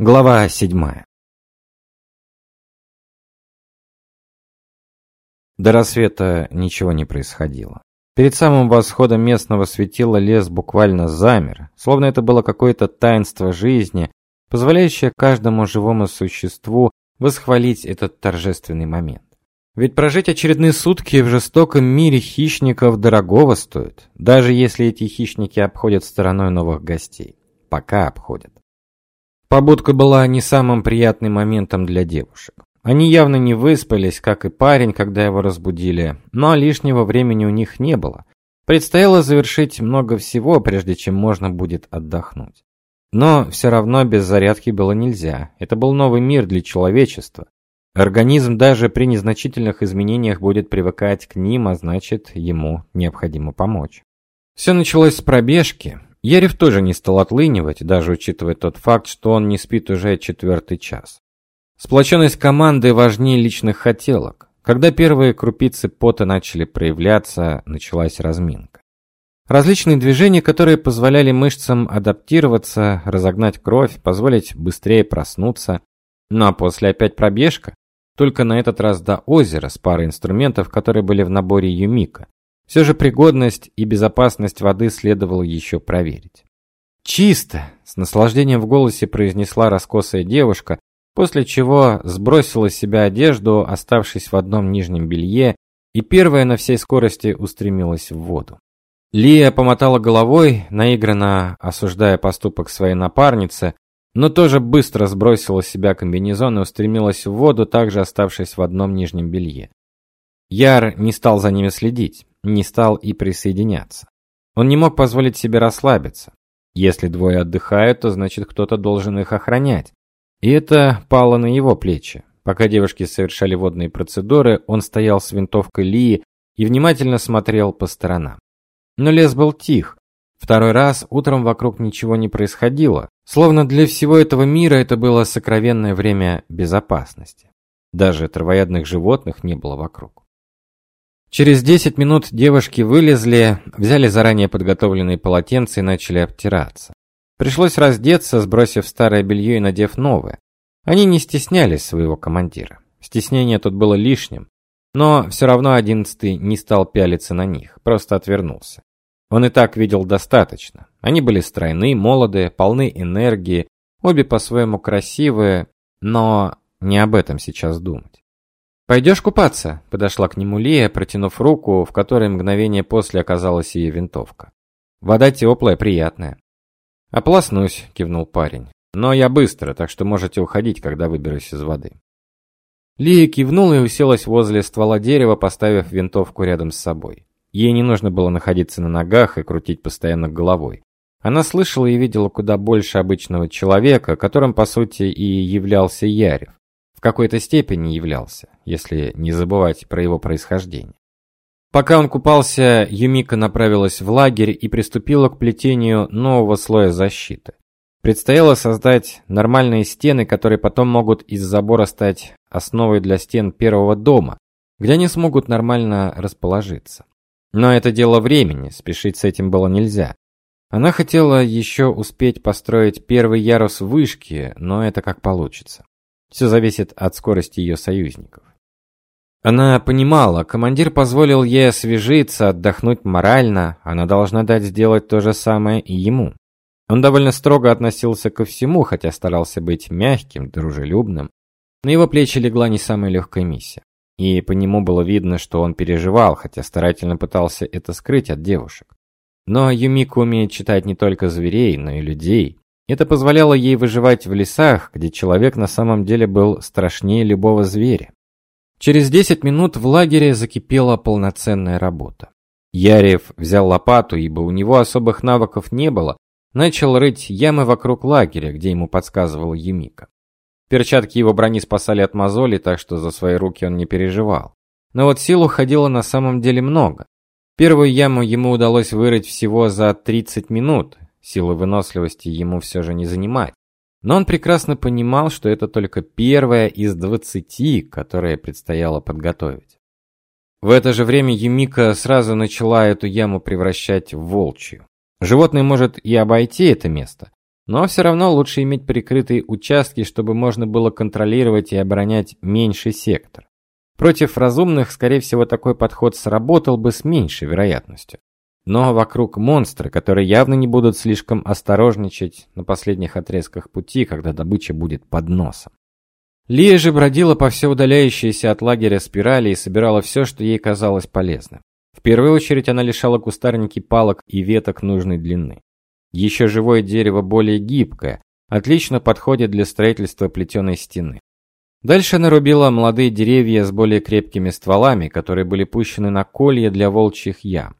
Глава седьмая. До рассвета ничего не происходило. Перед самым восходом местного светила лес буквально замер, словно это было какое-то таинство жизни, позволяющее каждому живому существу восхвалить этот торжественный момент. Ведь прожить очередные сутки в жестоком мире хищников дорогого стоит, даже если эти хищники обходят стороной новых гостей. Пока обходят. Побудка была не самым приятным моментом для девушек. Они явно не выспались, как и парень, когда его разбудили, но лишнего времени у них не было. Предстояло завершить много всего, прежде чем можно будет отдохнуть. Но все равно без зарядки было нельзя. Это был новый мир для человечества. Организм даже при незначительных изменениях будет привыкать к ним, а значит, ему необходимо помочь. Все началось с пробежки. Ярев тоже не стал отлынивать, даже учитывая тот факт, что он не спит уже четвертый час. Сплоченность команды важнее личных хотелок. Когда первые крупицы пота начали проявляться, началась разминка. Различные движения, которые позволяли мышцам адаптироваться, разогнать кровь, позволить быстрее проснуться. Ну а после опять пробежка, только на этот раз до озера с парой инструментов, которые были в наборе Юмика. Все же пригодность и безопасность воды следовало еще проверить. «Чисто!» – с наслаждением в голосе произнесла раскосая девушка, после чего сбросила с себя одежду, оставшись в одном нижнем белье, и первая на всей скорости устремилась в воду. Лия помотала головой, наигранно осуждая поступок своей напарницы, но тоже быстро сбросила с себя комбинезон и устремилась в воду, также оставшись в одном нижнем белье. Яр не стал за ними следить не стал и присоединяться. Он не мог позволить себе расслабиться. Если двое отдыхают, то значит кто-то должен их охранять. И это пало на его плечи. Пока девушки совершали водные процедуры, он стоял с винтовкой Лии и внимательно смотрел по сторонам. Но лес был тих. Второй раз утром вокруг ничего не происходило, словно для всего этого мира это было сокровенное время безопасности. Даже травоядных животных не было вокруг. Через 10 минут девушки вылезли, взяли заранее подготовленные полотенца и начали обтираться. Пришлось раздеться, сбросив старое белье и надев новое. Они не стеснялись своего командира. Стеснение тут было лишним, но все равно одиннадцатый не стал пялиться на них, просто отвернулся. Он и так видел достаточно. Они были стройны, молодые, полны энергии, обе по-своему красивые, но не об этом сейчас думать. «Пойдешь купаться?» – подошла к нему Лия, протянув руку, в которой мгновение после оказалась ее винтовка. «Вода теплая, приятная». «Ополоснусь», – кивнул парень. «Но я быстро, так что можете уходить, когда выберусь из воды». Лия кивнула и уселась возле ствола дерева, поставив винтовку рядом с собой. Ей не нужно было находиться на ногах и крутить постоянно головой. Она слышала и видела куда больше обычного человека, которым по сути и являлся Ярев в какой-то степени являлся, если не забывать про его происхождение. Пока он купался, Юмика направилась в лагерь и приступила к плетению нового слоя защиты. Предстояло создать нормальные стены, которые потом могут из забора стать основой для стен первого дома, где они смогут нормально расположиться. Но это дело времени, спешить с этим было нельзя. Она хотела еще успеть построить первый ярус вышки, но это как получится. Все зависит от скорости ее союзников. Она понимала, командир позволил ей освежиться, отдохнуть морально, она должна дать сделать то же самое и ему. Он довольно строго относился ко всему, хотя старался быть мягким, дружелюбным. На его плечи легла не самая легкая миссия. И по нему было видно, что он переживал, хотя старательно пытался это скрыть от девушек. Но Юмико умеет читать не только зверей, но и людей. Это позволяло ей выживать в лесах, где человек на самом деле был страшнее любого зверя. Через 10 минут в лагере закипела полноценная работа. Ярев взял лопату, ибо у него особых навыков не было, начал рыть ямы вокруг лагеря, где ему подсказывал Емика. Перчатки его брони спасали от мозолей, так что за свои руки он не переживал. Но вот сил уходило на самом деле много. Первую яму ему удалось вырыть всего за 30 минут, Силы выносливости ему все же не занимать. Но он прекрасно понимал, что это только первая из двадцати, которые предстояло подготовить. В это же время Юмика сразу начала эту яму превращать в волчью. Животное может и обойти это место, Но все равно лучше иметь прикрытые участки, чтобы можно было контролировать и оборонять меньший сектор. Против разумных, скорее всего, такой подход сработал бы с меньшей вероятностью. Но вокруг монстры, которые явно не будут слишком осторожничать на последних отрезках пути, когда добыча будет под носом. Лия же бродила по все удаляющейся от лагеря спирали и собирала все, что ей казалось полезным. В первую очередь она лишала кустарники палок и веток нужной длины. Еще живое дерево более гибкое, отлично подходит для строительства плетеной стены. Дальше она рубила молодые деревья с более крепкими стволами, которые были пущены на колья для волчьих ям.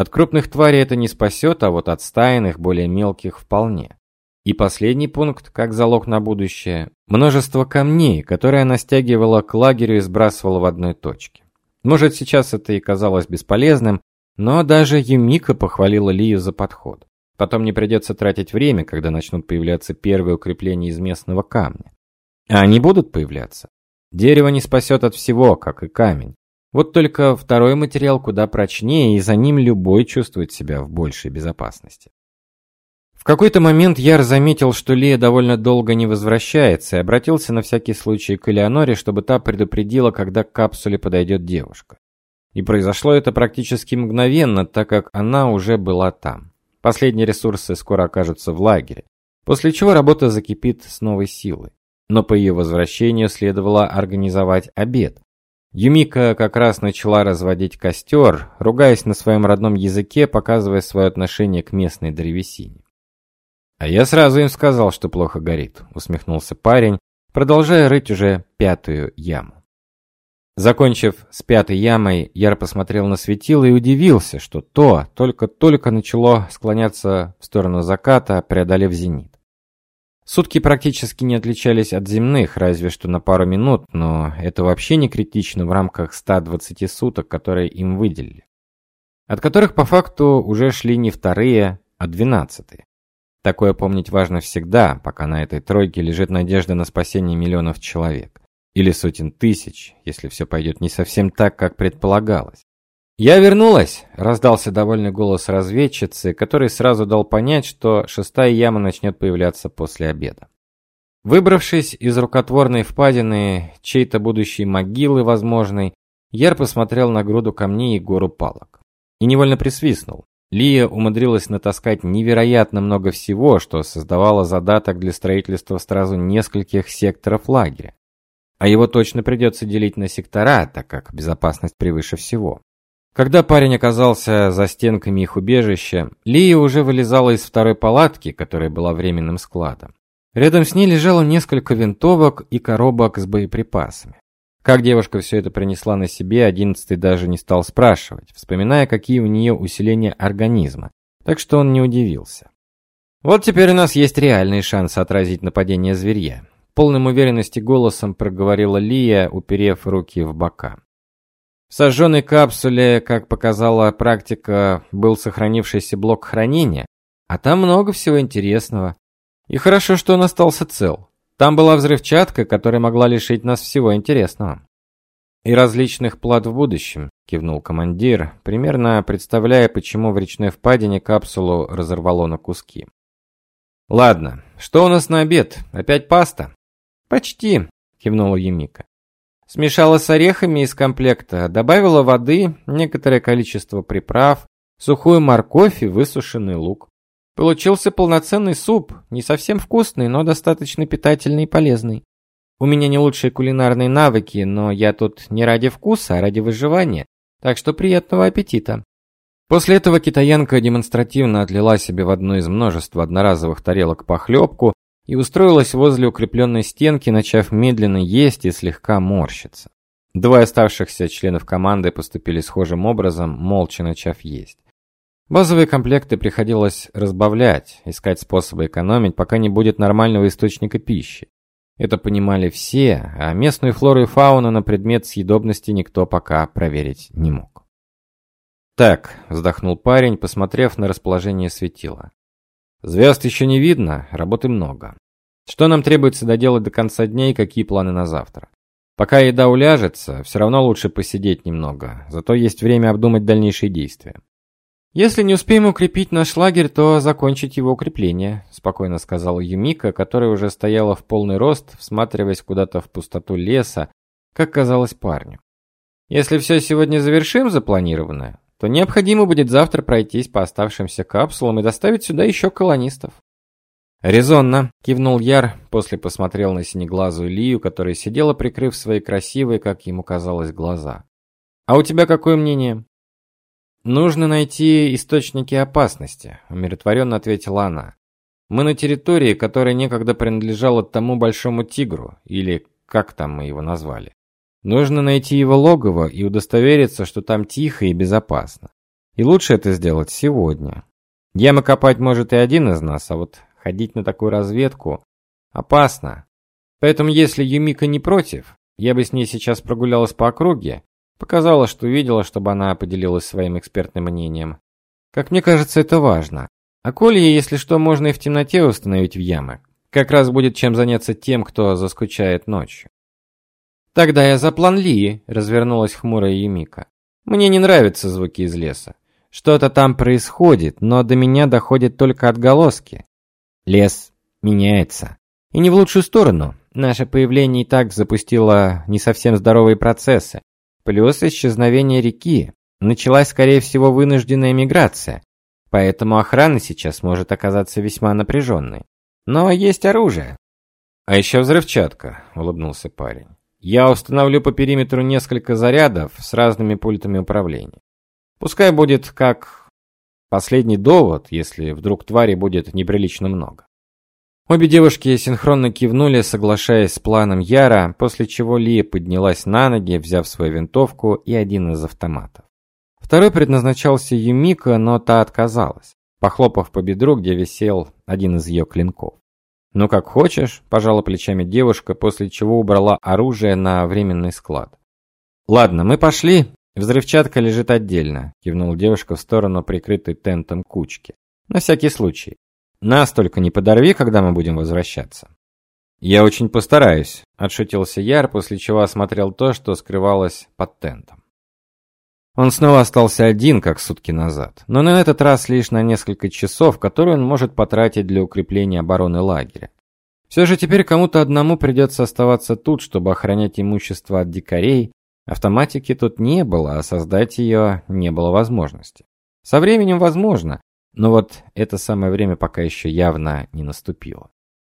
От крупных тварей это не спасет, а вот от стайных, более мелких вполне. И последний пункт, как залог на будущее множество камней, которые она стягивала к лагерю и сбрасывала в одной точке. Может, сейчас это и казалось бесполезным, но даже Юмика похвалила Лию за подход. Потом не придется тратить время, когда начнут появляться первые укрепления из местного камня. А они будут появляться. Дерево не спасет от всего, как и камень. Вот только второй материал куда прочнее, и за ним любой чувствует себя в большей безопасности. В какой-то момент Яр заметил, что Лия довольно долго не возвращается, и обратился на всякий случай к Элеоноре, чтобы та предупредила, когда к капсуле подойдет девушка. И произошло это практически мгновенно, так как она уже была там. Последние ресурсы скоро окажутся в лагере, после чего работа закипит с новой силой. Но по ее возвращению следовало организовать обед. Юмика как раз начала разводить костер, ругаясь на своем родном языке, показывая свое отношение к местной древесине. «А я сразу им сказал, что плохо горит», — усмехнулся парень, продолжая рыть уже пятую яму. Закончив с пятой ямой, Яр посмотрел на светило и удивился, что то только-только начало склоняться в сторону заката, преодолев зенит. Сутки практически не отличались от земных, разве что на пару минут, но это вообще не критично в рамках 120 суток, которые им выделили. От которых по факту уже шли не вторые, а двенадцатые. Такое помнить важно всегда, пока на этой тройке лежит надежда на спасение миллионов человек. Или сотен тысяч, если все пойдет не совсем так, как предполагалось. «Я вернулась!» – раздался довольный голос разведчицы, который сразу дал понять, что шестая яма начнет появляться после обеда. Выбравшись из рукотворной впадины, чьей-то будущей могилы возможной, Яр посмотрел на груду камней и гору палок. И невольно присвистнул. Лия умудрилась натаскать невероятно много всего, что создавало задаток для строительства сразу нескольких секторов лагеря. А его точно придется делить на сектора, так как безопасность превыше всего. Когда парень оказался за стенками их убежища, Лия уже вылезала из второй палатки, которая была временным складом. Рядом с ней лежало несколько винтовок и коробок с боеприпасами. Как девушка все это принесла на себе, одиннадцатый даже не стал спрашивать, вспоминая, какие у нее усиления организма, так что он не удивился. Вот теперь у нас есть реальный шанс отразить нападение зверья полным уверенности голосом проговорила Лия, уперев руки в бока. В сожженной капсуле, как показала практика, был сохранившийся блок хранения, а там много всего интересного. И хорошо, что он остался цел. Там была взрывчатка, которая могла лишить нас всего интересного. И различных плат в будущем, кивнул командир, примерно представляя, почему в речной впадине капсулу разорвало на куски. Ладно, что у нас на обед? Опять паста? «Почти», – кивнула Юмика. Смешала с орехами из комплекта, добавила воды, некоторое количество приправ, сухую морковь и высушенный лук. Получился полноценный суп, не совсем вкусный, но достаточно питательный и полезный. У меня не лучшие кулинарные навыки, но я тут не ради вкуса, а ради выживания. Так что приятного аппетита. После этого китаянка демонстративно отлила себе в одну из множества одноразовых тарелок похлебку, и устроилась возле укрепленной стенки, начав медленно есть и слегка морщиться. Двое оставшихся членов команды поступили схожим образом, молча начав есть. Базовые комплекты приходилось разбавлять, искать способы экономить, пока не будет нормального источника пищи. Это понимали все, а местную флору и фауну на предмет съедобности никто пока проверить не мог. «Так», — вздохнул парень, посмотрев на расположение светила. Звезд еще не видно, работы много. Что нам требуется доделать до конца дня и какие планы на завтра? Пока еда уляжется, все равно лучше посидеть немного, зато есть время обдумать дальнейшие действия. «Если не успеем укрепить наш лагерь, то закончить его укрепление», спокойно сказала Юмика, которая уже стояла в полный рост, всматриваясь куда-то в пустоту леса, как казалось парню. «Если все сегодня завершим запланированное, то необходимо будет завтра пройтись по оставшимся капсулам и доставить сюда еще колонистов». «Резонно», — кивнул Яр, после посмотрел на синеглазую Лию, которая сидела, прикрыв свои красивые, как ему казалось, глаза. «А у тебя какое мнение?» Нужно найти источники опасности, умиротворенно ответила она. Мы на территории, которая некогда принадлежала тому большому тигру, или как там мы его назвали. Нужно найти его логово и удостовериться, что там тихо и безопасно. И лучше это сделать сегодня. Ямы копать может и один из нас, а вот ходить на такую разведку опасно. Поэтому если Юмика не против, я бы с ней сейчас прогулялась по округе Показала, что видела, чтобы она поделилась своим экспертным мнением. Как мне кажется, это важно. А колье, если что, можно и в темноте установить в ямы. Как раз будет чем заняться тем, кто заскучает ночью. Тогда я за план Ли, развернулась хмурая Емика. Мне не нравятся звуки из леса. Что-то там происходит, но до меня доходят только отголоски. Лес меняется. И не в лучшую сторону. Наше появление и так запустило не совсем здоровые процессы. Плюс исчезновение реки. Началась, скорее всего, вынужденная миграция. Поэтому охрана сейчас может оказаться весьма напряженной. Но есть оружие. А еще взрывчатка, улыбнулся парень. Я установлю по периметру несколько зарядов с разными пультами управления. Пускай будет как последний довод, если вдруг твари будет неприлично много. Обе девушки синхронно кивнули, соглашаясь с планом Яра, после чего Лия поднялась на ноги, взяв свою винтовку и один из автоматов. Второй предназначался Юмика, но та отказалась, похлопав по бедру, где висел один из ее клинков. «Ну как хочешь», – пожала плечами девушка, после чего убрала оружие на временный склад. «Ладно, мы пошли. Взрывчатка лежит отдельно», – кивнула девушка в сторону прикрытой тентом кучки. «На всякий случай. Нас только не подорви, когда мы будем возвращаться. Я очень постараюсь, отшутился Яр, после чего осмотрел то, что скрывалось под тентом. Он снова остался один, как сутки назад, но на этот раз лишь на несколько часов, которые он может потратить для укрепления обороны лагеря. Все же теперь кому-то одному придется оставаться тут, чтобы охранять имущество от дикарей. Автоматики тут не было, а создать ее не было возможности. Со временем возможно, но вот это самое время пока еще явно не наступило.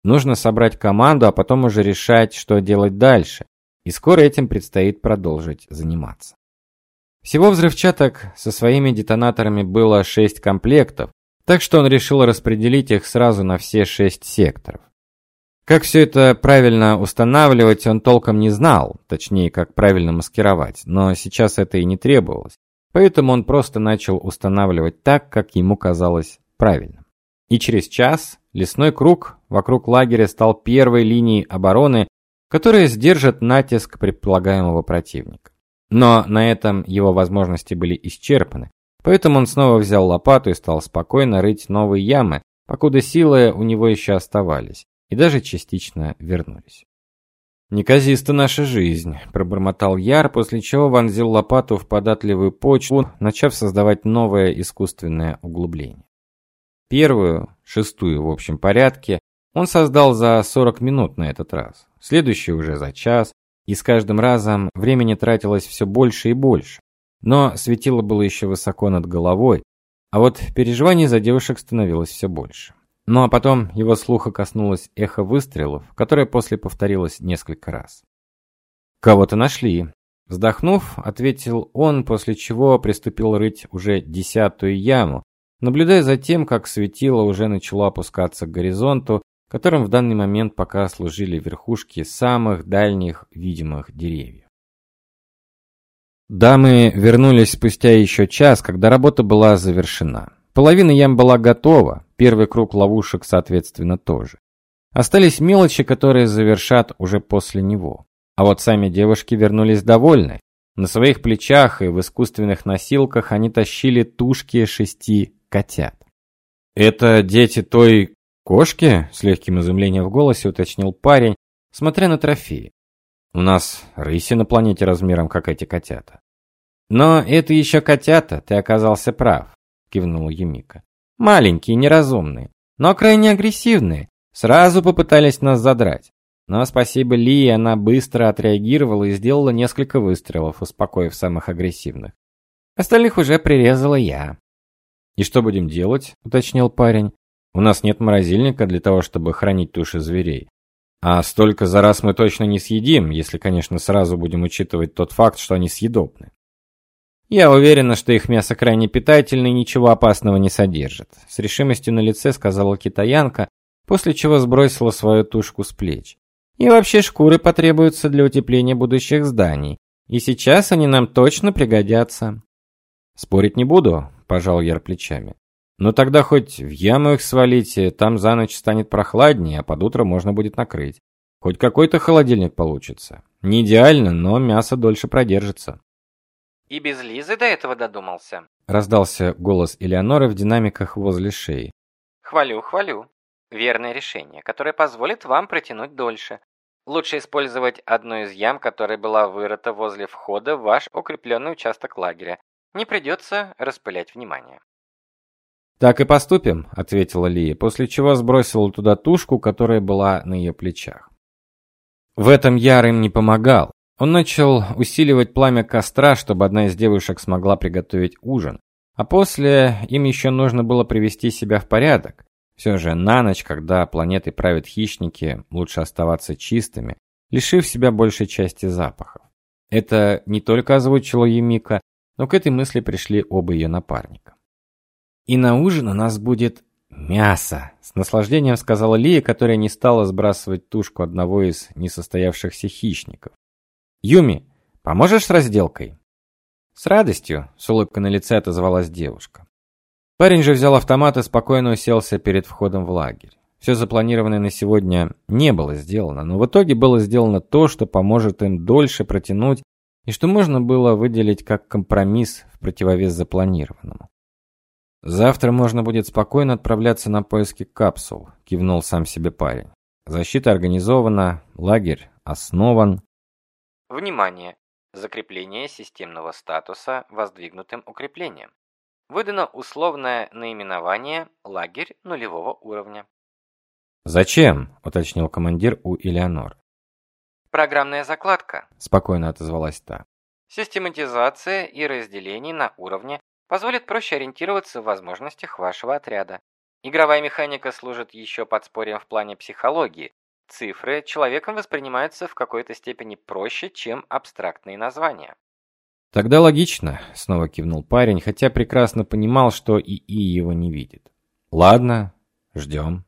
Нужно собрать команду, а потом уже решать, что делать дальше. И скоро этим предстоит продолжить заниматься. Всего взрывчаток со своими детонаторами было 6 комплектов, так что он решил распределить их сразу на все 6 секторов. Как все это правильно устанавливать, он толком не знал, точнее, как правильно маскировать, но сейчас это и не требовалось. Поэтому он просто начал устанавливать так, как ему казалось правильным. И через час лесной круг вокруг лагеря стал первой линией обороны, которая сдержит натиск предполагаемого противника. Но на этом его возможности были исчерпаны, поэтому он снова взял лопату и стал спокойно рыть новые ямы, покуда силы у него еще оставались и даже частично вернулись. «Неказиста наша жизнь», – пробормотал Яр, после чего вонзил лопату в податливую почву, начав создавать новое искусственное углубление. Первую, шестую в общем порядке, он создал за 40 минут на этот раз, следующую уже за час, и с каждым разом времени тратилось все больше и больше. Но светило было еще высоко над головой, а вот переживаний за девушек становилось все больше. Ну а потом его слуха коснулось эхо выстрелов, которое после повторилось несколько раз. «Кого-то нашли», — вздохнув, ответил он, после чего приступил рыть уже десятую яму, наблюдая за тем, как светило уже начало опускаться к горизонту, которым в данный момент пока служили верхушки самых дальних видимых деревьев. Дамы вернулись спустя еще час, когда работа была завершена. Половина ям была готова, первый круг ловушек, соответственно, тоже. Остались мелочи, которые завершат уже после него. А вот сами девушки вернулись довольны. На своих плечах и в искусственных носилках они тащили тушки шести котят. «Это дети той кошки?» – с легким изумлением в голосе уточнил парень, смотря на трофеи. «У нас рыси на планете размером, как эти котята». «Но это еще котята, ты оказался прав. Кивнула Юмика. «Маленькие, неразумные, но крайне агрессивные. Сразу попытались нас задрать. Но спасибо Ли, она быстро отреагировала и сделала несколько выстрелов, успокоив самых агрессивных. Остальных уже прирезала я. «И что будем делать?» – уточнил парень. «У нас нет морозильника для того, чтобы хранить туши зверей. А столько за раз мы точно не съедим, если, конечно, сразу будем учитывать тот факт, что они съедобны. Я уверена, что их мясо крайне питательно и ничего опасного не содержит, с решимостью на лице сказала китаянка, после чего сбросила свою тушку с плеч. И вообще шкуры потребуются для утепления будущих зданий, и сейчас они нам точно пригодятся. Спорить не буду, пожал Яр плечами. Но тогда хоть в яму их свалите, там за ночь станет прохладнее, а под утро можно будет накрыть. Хоть какой-то холодильник получится. Не идеально, но мясо дольше продержится. И без Лизы до этого додумался. Раздался голос Элеоноры в динамиках возле шеи. Хвалю, хвалю. Верное решение, которое позволит вам протянуть дольше. Лучше использовать одну из ям, которая была вырыта возле входа в ваш укрепленный участок лагеря. Не придется распылять внимание. «Так и поступим», — ответила Лия, после чего сбросила туда тушку, которая была на ее плечах. В этом Яр им не помогал. Он начал усиливать пламя костра, чтобы одна из девушек смогла приготовить ужин. А после им еще нужно было привести себя в порядок. Все же на ночь, когда планетой правят хищники, лучше оставаться чистыми, лишив себя большей части запахов. Это не только озвучила Юмика, но к этой мысли пришли оба ее напарника. «И на ужин у нас будет мясо», — с наслаждением сказала Лия, которая не стала сбрасывать тушку одного из несостоявшихся хищников. «Юми, поможешь с разделкой?» «С радостью», — с улыбкой на лице отозвалась девушка. Парень же взял автомат и спокойно уселся перед входом в лагерь. Все запланированное на сегодня не было сделано, но в итоге было сделано то, что поможет им дольше протянуть и что можно было выделить как компромисс в противовес запланированному. Завтра можно будет спокойно отправляться на поиски капсул, кивнул сам себе парень. Защита организована, лагерь основан. Внимание! Закрепление системного статуса воздвигнутым укреплением. Выдано условное наименование «Лагерь нулевого уровня». «Зачем?» – уточнил командир у Элеонор. «Программная закладка», – спокойно отозвалась та. «Систематизация и разделение на уровне позволит проще ориентироваться в возможностях вашего отряда. Игровая механика служит еще подспорьем в плане психологии. Цифры человеком воспринимаются в какой-то степени проще, чем абстрактные названия. Тогда логично, снова кивнул парень, хотя прекрасно понимал, что ИИ его не видит. Ладно, ждем.